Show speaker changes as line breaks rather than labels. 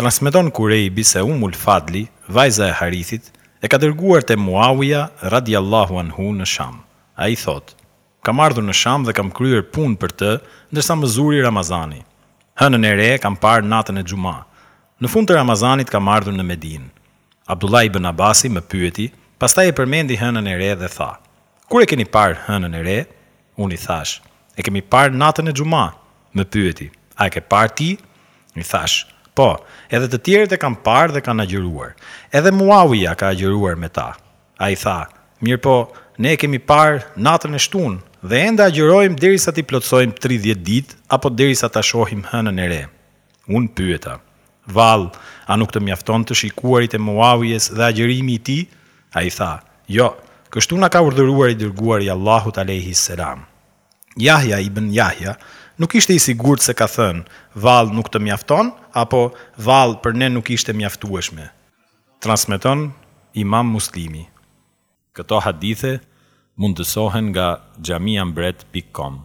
Transmeton Kurejbi se Ummul Fadli, vajza e Harithit, e ka dërguar te Muawija radijallahu anhu në Sham. Ai thotë, Kam ardhur në Sham dhe kam kryer punë për të, ndërsa më zuri Ramazani. Hënën e re kam parë natën e xhuma. Në fund të Ramazanit kam ardhur në Medinë. Abdullah ibn Abasi më pyeti, pastaj e përmendi hënën e re dhe tha, Kur e keni parë hënën e re? Unë i thashë, E kemi parë natën e xhuma! Më pyeti, A e ke parë ti? I thashë, Po, edhe të tjerët e kanë parë dhe kanë agjëruar. Edhe Muawija ka agjëruar me ta. Ai tha, Mirëpo, ne e kemi parë natën e shtunë dhe ende agjërojmë derisa t'i plotësojmë tridhjetë ditë apo derisa ta shohim hënën e re. Unë pyeta, Vallë, a nuk të mjafton të shikuarit e Muawijes dhe agjërimi i tij? Ai tha, Jo, kështu na ka urdhëruar i Dërguari i Allahut alejhi selam. Jahja ibn Jahja nuk ishte i sigurt se ka thënë, Vallë, nuk të mjafton? apo, Vallë, për ne nuk ishte mjaftueshme. Transmeton Imam Muslimi. Këto hadithe mundësohen nga xhamiambret pikë kom.